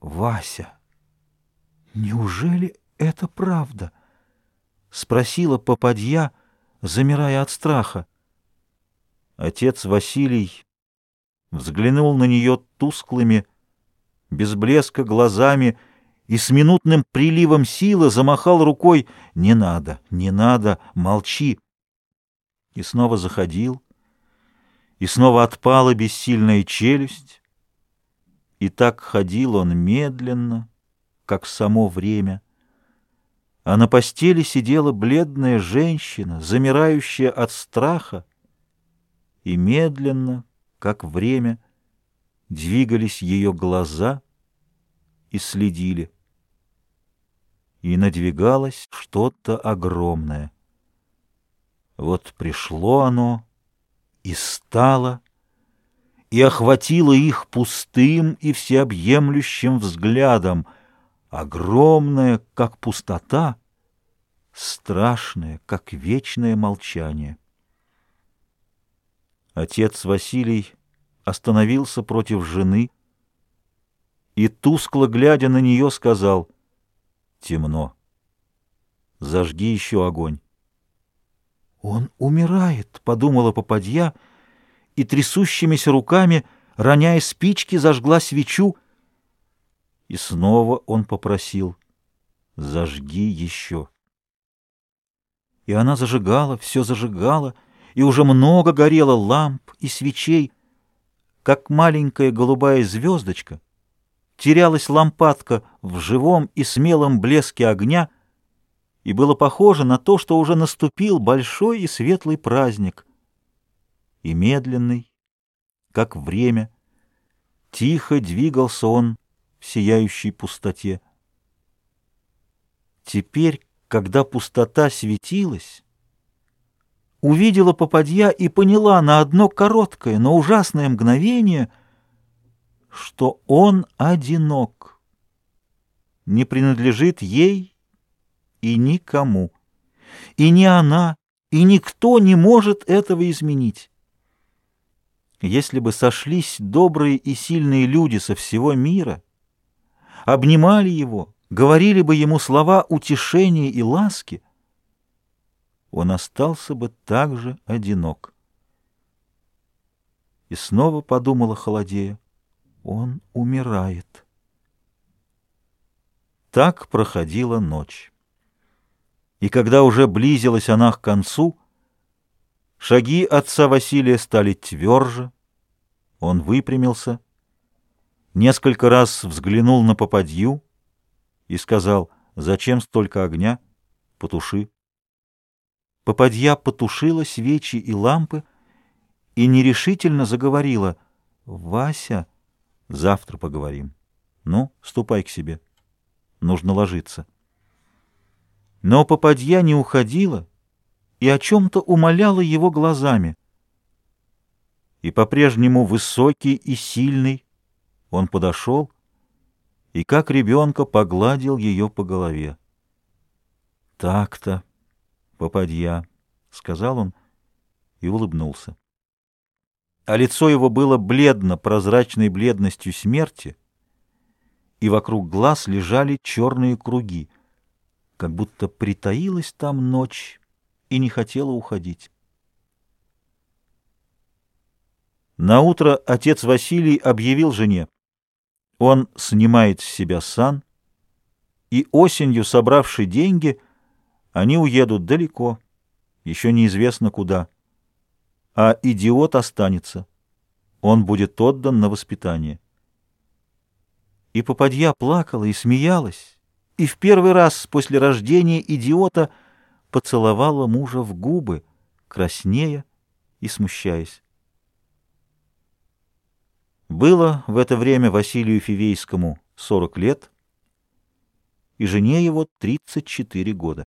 Вася, неужели это правда? Спросила попадья, замирая от страха. Отец Василий взглянул на нее тусклыми, без блеска глазами и с минутным приливом силы замахал рукой «Не надо, не надо, молчи!» И снова заходил, и снова отпала бессильная челюсть, и так ходил он медленно, как само время. А на постели сидела бледная женщина, замирающая от страха, и медленно, как время, двигались ее глаза и следили. И надвигалось что-то огромное. Вот пришло оно и стало, и охватило их пустым и всеобъемлющим взглядом, огромное, как пустота, страшное, как вечное молчание. Отец Василий остановился против жены и, тускло глядя на нее, сказал «Темно. Зажги еще огонь». «Он умирает», — подумала попадья, и трясущимися руками, роняя спички, зажгла свечу. И снова он попросил «Зажги еще». И она зажигала, все зажигала, и уже много горело ламп и свечей, как маленькая голубая звездочка. Терялась лампадка в живом и смелом блеске огня, и было похоже на то, что уже наступил большой и светлый праздник. И медленный, как время, тихо двигался он в сияющей пустоте. Теперь, когда пустота светилась, увидела попадья и поняла на одно короткое, но ужасное мгновение, что он одинок, не принадлежит ей и никому. И ни она, и никто не может этого изменить. Если бы сошлись добрые и сильные люди со всего мира, обнимали его, говорили бы ему слова утешения и ласки, он остался бы так же одинок. И снова подумала холодея, он умирает. Так проходила ночь. И когда уже близилась она к концу, шаги отца Василия стали тверже, он выпрямился, несколько раз взглянул на попадью и сказал, «Зачем столько огня? Потуши». Попадья потушила свечи и лампы и нерешительно заговорила. «Вася, завтра поговорим. Ну, ступай к себе. Нужно ложиться». Но попадья не уходила и о чем-то умоляла его глазами. И по-прежнему высокий и сильный он подошел и, как ребенка, погладил ее по голове. «Так-то...» попадья, — сказал он и улыбнулся. А лицо его было бледно прозрачной бледностью смерти, и вокруг глаз лежали черные круги, как будто притаилась там ночь и не хотела уходить. На утро отец Василий объявил жене, он снимает с себя сан, и осенью, собравший деньги, — они уедут далеко, еще неизвестно куда. А идиот останется. Он будет отдан на воспитание. И попадья плакала и смеялась, и в первый раз после рождения идиота поцеловала мужа в губы, краснея и смущаясь. Было в это время Василию Фивейскому 40 лет, и жене его 34 года.